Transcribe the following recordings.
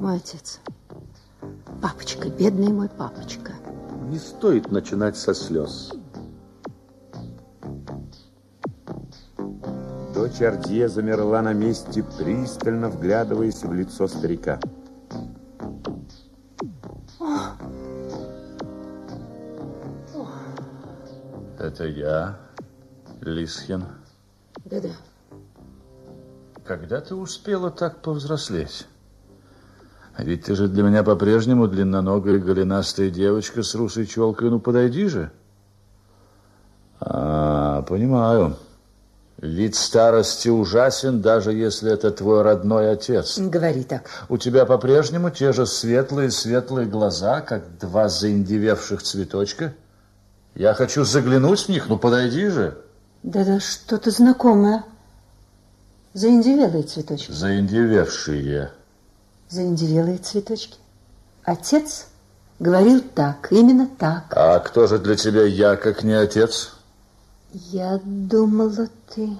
Мой отец. Папочка, бедный мой папочка. Не стоит начинать со слез. Дочь Ардье замерла на месте, пристально вглядываясь в лицо старика. Это я, Лисхин. Да-да. Когда ты успела так повзрослеть? А ведь ты же для меня по-прежнему длинноногая голенастая девочка с русой челкой. Ну, подойди же. А, понимаю. Вид старости ужасен, даже если это твой родной отец. Говори так. У тебя по-прежнему те же светлые-светлые глаза, как два заиндевевших цветочка. Я хочу заглянуть в них, ну подойди же. Да-да, что-то знакомое. Заиндевелые цветочки. Заиндевевшие. Заиндевелые цветочки. Отец говорил так, именно так. А кто же для тебя я, как не отец? Я думала, ты...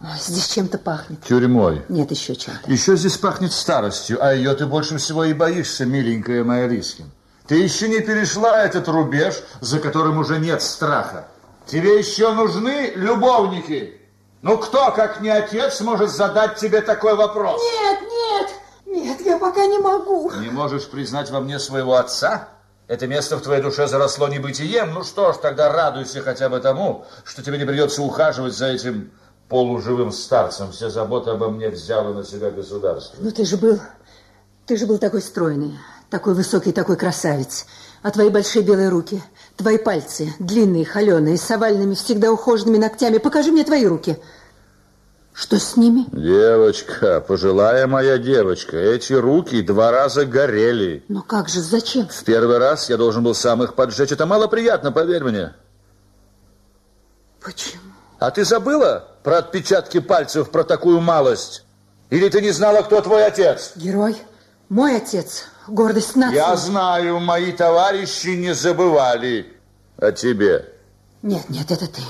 Ой, здесь чем-то пахнет. Тюрьмой. Нет, еще чем-то. Еще здесь пахнет старостью, а ее ты больше всего и боишься, миленькая моя Рискин. Ты еще не перешла этот рубеж, за которым уже нет страха. Тебе еще нужны любовники. Ну, кто, как не отец, может задать тебе такой вопрос? Нет, я пока не могу. Не можешь признать во мне своего отца? Это место в твоей душе заросло небытием? Ну что ж, тогда радуйся хотя бы тому, что тебе не придется ухаживать за этим полуживым старцем. Все заботы обо мне взяло на себя государство. Ну ты же был, ты же был такой стройный, такой высокий, такой красавец. А твои большие белые руки, твои пальцы, длинные, холеные, с овальными, всегда ухоженными ногтями. Покажи мне твои руки. Что с ними? Девочка, пожилая моя девочка, эти руки два раза горели. Но как же, зачем? В первый раз я должен был сам их поджечь. Это мало приятно, поверь мне. Почему? А ты забыла про отпечатки пальцев, про такую малость? Или ты не знала, кто твой отец? Герой, мой отец, гордость нации. Я знаю, мои товарищи не забывали о тебе. Нет, нет, это ты.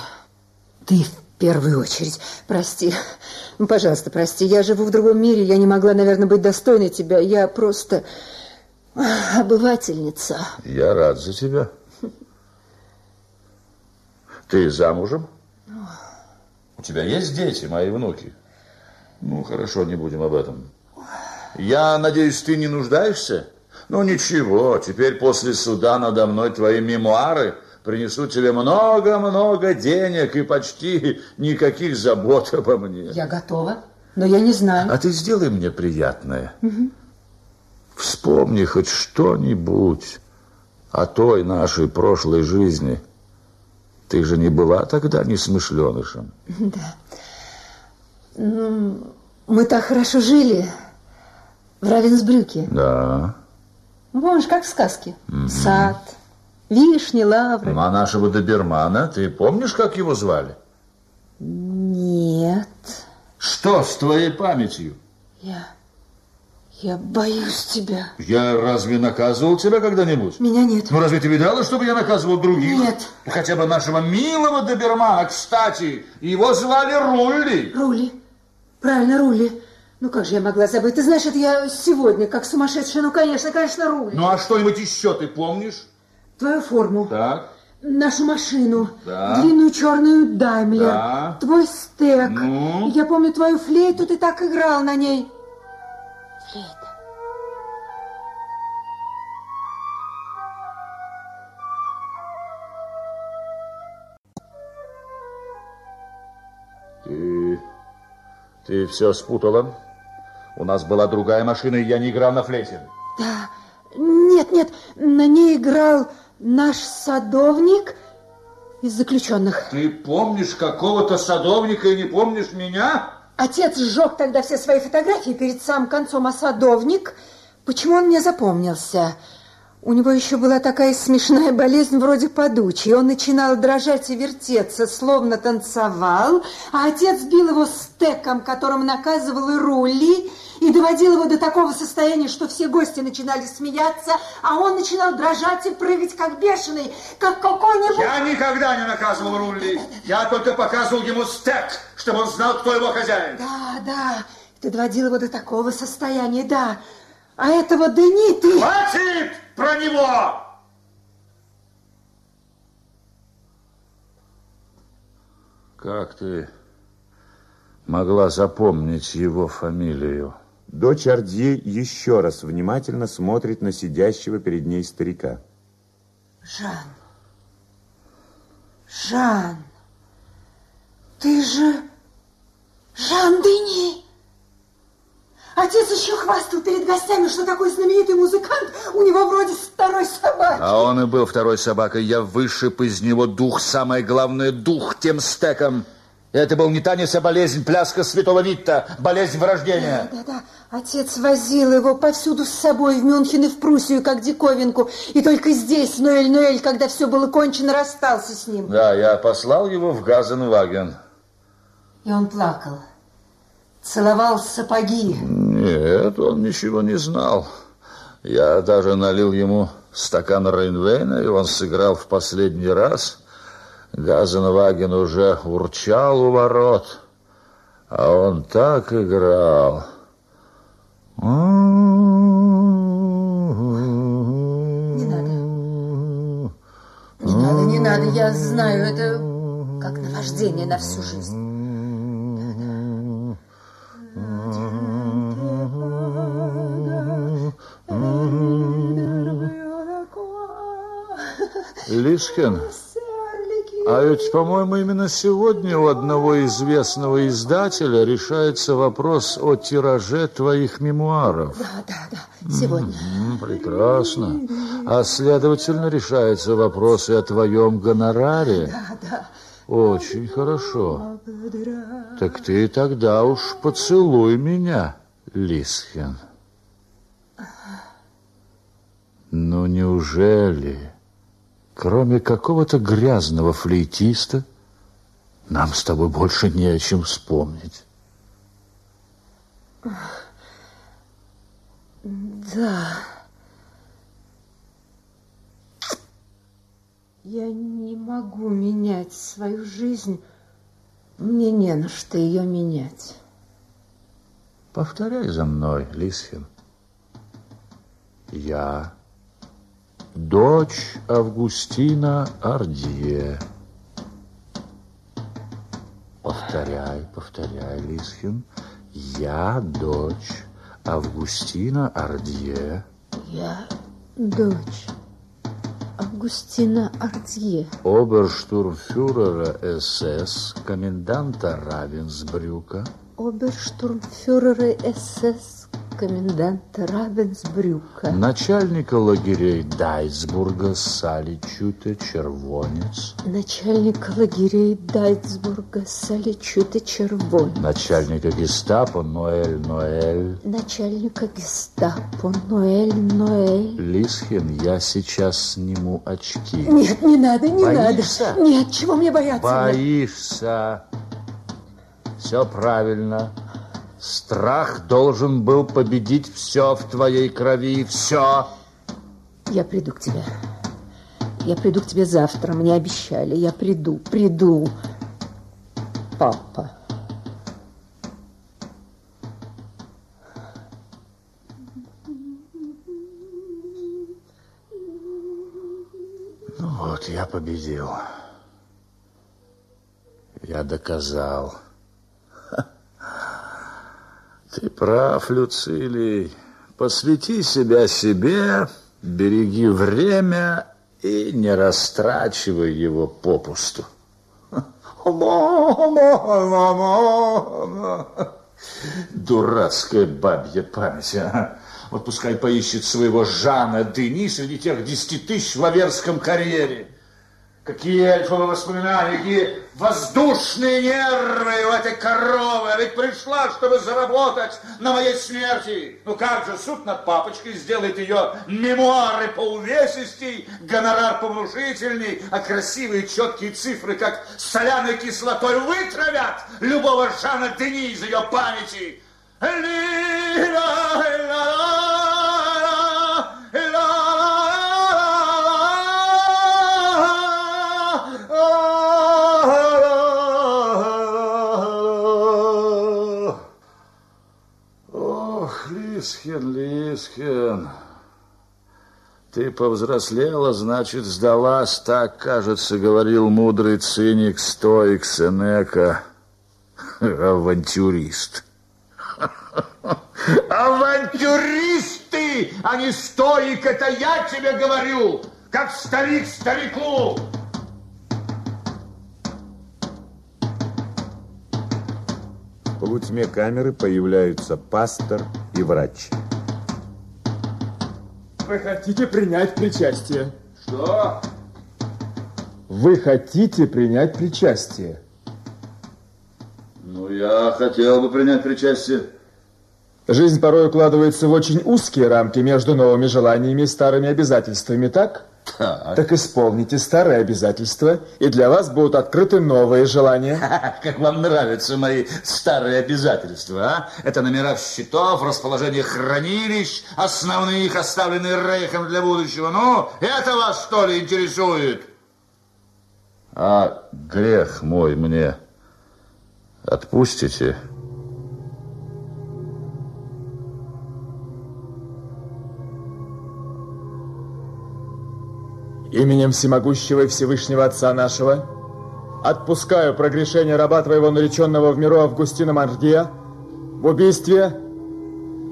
Ты в первую очередь. Прости. Ну, пожалуйста, прости. Я живу в другом мире. Я не могла, наверное, быть достойной тебя. Я просто обывательница. Я рад за тебя. Ты замужем? У тебя есть дети, мои внуки? Ну, хорошо, не будем об этом. Я надеюсь, ты не нуждаешься? Ну, ничего, теперь после суда надо мной твои мемуары принесут тебе много-много денег и почти никаких забот обо мне. Я готова, но я не знаю. А ты сделай мне приятное. Угу. Вспомни хоть что-нибудь о той нашей прошлой жизни. Ты же не была тогда несмышленышем. Да. Ну, мы так хорошо жили в Равенсбрюке. Да. Помнишь, как в сказке? Угу. Сад, вишни, лавры. Ну, а нашего добермана, ты помнишь, как его звали? Нет. Что с твоей памятью? Я... Я боюсь тебя. Я разве наказывал тебя когда-нибудь? Меня нет. Ну, разве ты видала, чтобы я наказывал других? Нет. Хотя бы нашего милого добермана, кстати. Его звали Рулли. Рули. Правильно, Рули. Ну, как же я могла забыть? Ты знаешь, это я сегодня, как сумасшедшая. Ну, конечно, конечно, Рули. Ну, а что-нибудь еще ты помнишь? Твою форму. Так. Нашу машину. Да. Длинную черную Даймлер. Да. Твой стек. Ну? Я помню твою флейту, ты так играл на ней. Флейта. Ты... Ты все спутала? У нас была другая машина, и я не играл на флейте. Да. Нет, нет, на ней играл наш садовник из заключенных. Ты помнишь какого-то садовника и не помнишь меня? Отец сжег тогда все свои фотографии перед самым концом, а садовник... Почему он мне запомнился? У него еще была такая смешная болезнь вроде подучий. Он начинал дрожать и вертеться, словно танцевал, а отец бил его стеком, которым наказывал и рули, и доводил его до такого состояния, что все гости начинали смеяться, а он начинал дрожать и прыгать, как бешеный, как какой-нибудь... Я никогда не наказывал Рули. Я только показывал ему стек, чтобы он знал, кто его хозяин. Да, да, ты доводил его до такого состояния, да. А этого Дени ты... Хватит про него! Как ты могла запомнить его фамилию? Дочь Ардье еще раз внимательно смотрит на сидящего перед ней старика. Жан. Жан. Ты же Жан Дени. Отец еще хвастал перед гостями, что такой знаменитый музыкант, у него вроде второй собаки. А он и был второй собакой. Я вышиб из него дух, самое главное, дух тем стеком. Это был не танец, а болезнь, пляска святого Витта, болезнь вырождения. Да, да, отец возил его повсюду с собой, в Мюнхен и в Пруссию, как диковинку. И только здесь, Ноэль-Ноэль, когда все было кончено, расстался с ним. Да, я послал его в Газенваген. И он плакал, целовал сапоги. Нет, он ничего не знал. Я даже налил ему стакан Рейнвейна, и он сыграл в последний раз. Газенваген уже урчал у ворот, а он так играл. Не надо. Не надо, не надо, я знаю, это как наваждение на всю жизнь. Лишкин, а ведь, по-моему, именно сегодня у одного известного издателя решается вопрос о тираже твоих мемуаров. Да, да, да, сегодня. М, Прекрасно. А следовательно, решается вопрос и о твоем гонораре. Да, да. Очень хорошо. Так ты тогда уж поцелуй меня, Лисхен. Ну, неужели, кроме какого-то грязного флейтиста, нам с тобой больше не о чем вспомнить? Да. Я не могу менять свою жизнь. Мне не на что ее менять. Повторяй за мной, Лисхен. Я дочь Августина Ардье. Повторяй, повторяй, Лисхин. Я дочь Августина Ардье. Я дочь Августина Ардье. Оберштурмфюрера СС, коменданта Равенсбрюка, Оберштурмфюрера СС, коменданта Равенсбрюка. начальника лагерей Дайцбурга, Саличута, Червонец, Начальника лагерей Дайцбурга, Саличута Червонь. начальника гестапо Ноэль Ноэль. Начальника гестапо Ноэль Ноэль. Лисхин, я сейчас сниму очки. Нет, не надо, не Боишься? надо. Нет, чего мне бояться? Боишься. Все правильно. Страх должен был победить все в твоей крови, все. Я приду к тебе. Я приду к тебе завтра. Мне обещали. Я приду, приду. Папа. Ну вот, я победил. Я доказал. Ты прав, Люцилий. Посвяти себя себе, береги время и не растрачивай его попусту. Дурацкая бабья память, а. Вот пускай поищет своего Жана Дени среди тех десяти тысяч в Аверском карьере. Какие эльфовые воспоминания, какие воздушные нервы у этой коровы. А ведь пришла, чтобы заработать на моей смерти. Ну как же, суд над папочкой сделает ее мемуары по увесистей, гонорар повнушительней, а красивые четкие цифры, как соляной кислотой, вытравят любого Жана Дени из ее памяти. Ох, Лисхин. Лисхен. Ты повзрослела, значит, сдалась, так, кажется, говорил мудрый циник, стоик Сенека, авантюрист. Авантюрист ты, а не стоик, это я тебе говорю, как старик старику. В полутьме камеры появляются пастор и врач. Вы хотите принять причастие? Что? Вы хотите принять причастие? Ну, я хотел бы принять причастие. Жизнь порой укладывается в очень узкие рамки между новыми желаниями и старыми обязательствами, так? Так. Так исполните старые обязательства, и для вас будут открыты новые желания. Как вам нравятся мои старые обязательства, а? Это номера счетов, расположение хранилищ, основных, оставленные Рейхом для будущего. Ну, это вас, что ли, интересует? А грех мой мне отпустите? Именем всемогущего и Всевышнего Отца нашего отпускаю прогрешение раба твоего нареченного в миру Августина Мардия в убийстве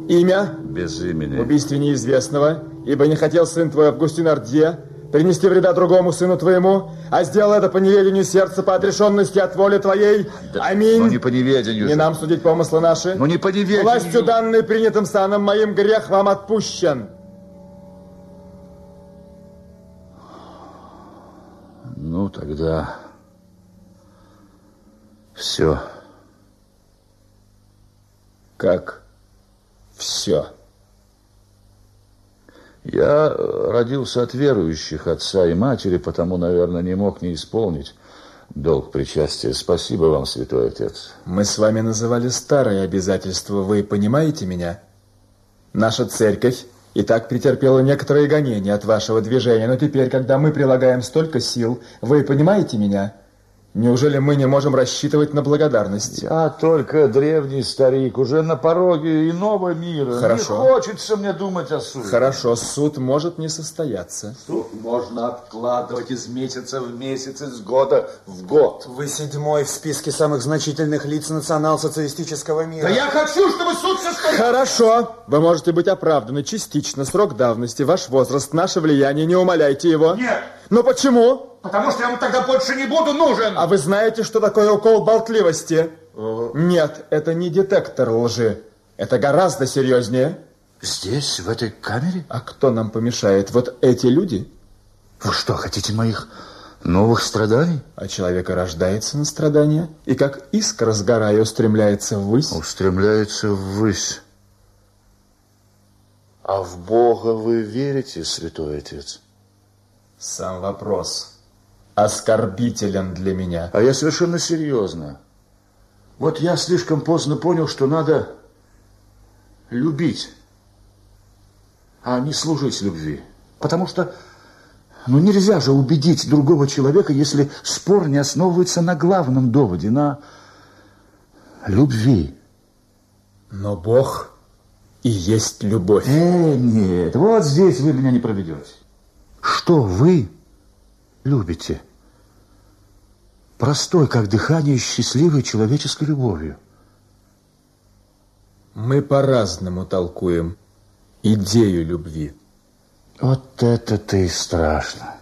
имя Без в имени. убийстве неизвестного, ибо не хотел сын твой Августин Ардия принести вреда другому сыну твоему, а сделал это по неведению сердца, по отрешенности от воли твоей. Да, Аминь. Ну, не по неведению Не же. нам судить помыслы наши. Ну, не по неведению. Властью данной принятым саном моим грех вам отпущен. Тогда все. Как все. Я родился от верующих отца и матери, потому, наверное, не мог не исполнить долг причастия. Спасибо вам, святой отец. Мы с вами называли старые обязательства, вы понимаете меня? Наша церковь и так претерпела некоторые гонения от вашего движения, но теперь, когда мы прилагаем столько сил, вы понимаете меня? Неужели мы не можем рассчитывать на благодарность? Я только древний старик, уже на пороге иного мира. Хорошо. Не хочется мне думать о суде. Хорошо, суд может не состояться. Суд можно откладывать из месяца в месяц, из года в год. Вы седьмой в списке самых значительных лиц национал-социалистического мира. Да я хочу, чтобы суд состоялся. Хорошо, вы можете быть оправданы частично. Срок давности, ваш возраст, наше влияние, не умаляйте его. Нет. Но почему? Потому что я вам тогда больше не буду нужен. А вы знаете, что такое укол болтливости? Нет, это не детектор лжи. Это гораздо серьезнее. Здесь, в этой камере? А кто нам помешает? Вот эти люди? Вы что, хотите моих новых страданий? А человек и рождается на страдания, и как искра сгорая устремляется ввысь. Устремляется ввысь. А в Бога вы верите, святой отец? Сам вопрос оскорбителен для меня. А я совершенно серьезно. Вот я слишком поздно понял, что надо любить, а не служить любви. Потому что ну, нельзя же убедить другого человека, если спор не основывается на главном доводе, на любви. Но Бог и есть любовь. Э, нет, вот здесь вы меня не проведете. Что вы любите? Простой, как дыхание, счастливой человеческой любовью. Мы по-разному толкуем идею любви. Вот это-то и страшно.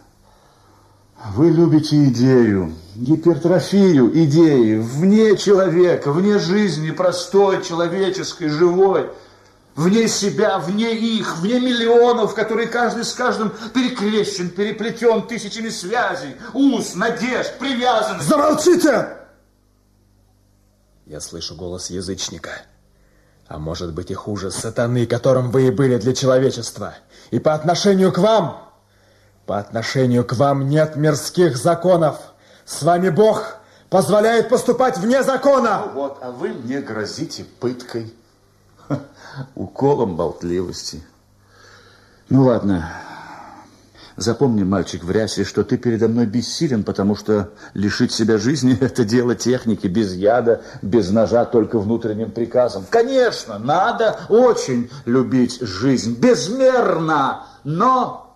Вы любите идею, гипертрофию идеи, вне человека, вне жизни, простой, человеческой, живой, вне себя, вне их, вне миллионов, которые каждый с каждым перекрещен, переплетен тысячами связей, уз, надежд, привязанностей. Замолчите! Я слышу голос язычника. А может быть и хуже сатаны, которым вы и были для человечества. И по отношению к вам, по отношению к вам нет мирских законов. С вами Бог позволяет поступать вне закона. Вот, а вы мне грозите пыткой, уколом болтливости. Ну ладно, Запомни, мальчик в рясе, что ты передо мной бессилен, потому что лишить себя жизни – это дело техники, без яда, без ножа, только внутренним приказом. Конечно, надо очень любить жизнь, безмерно, но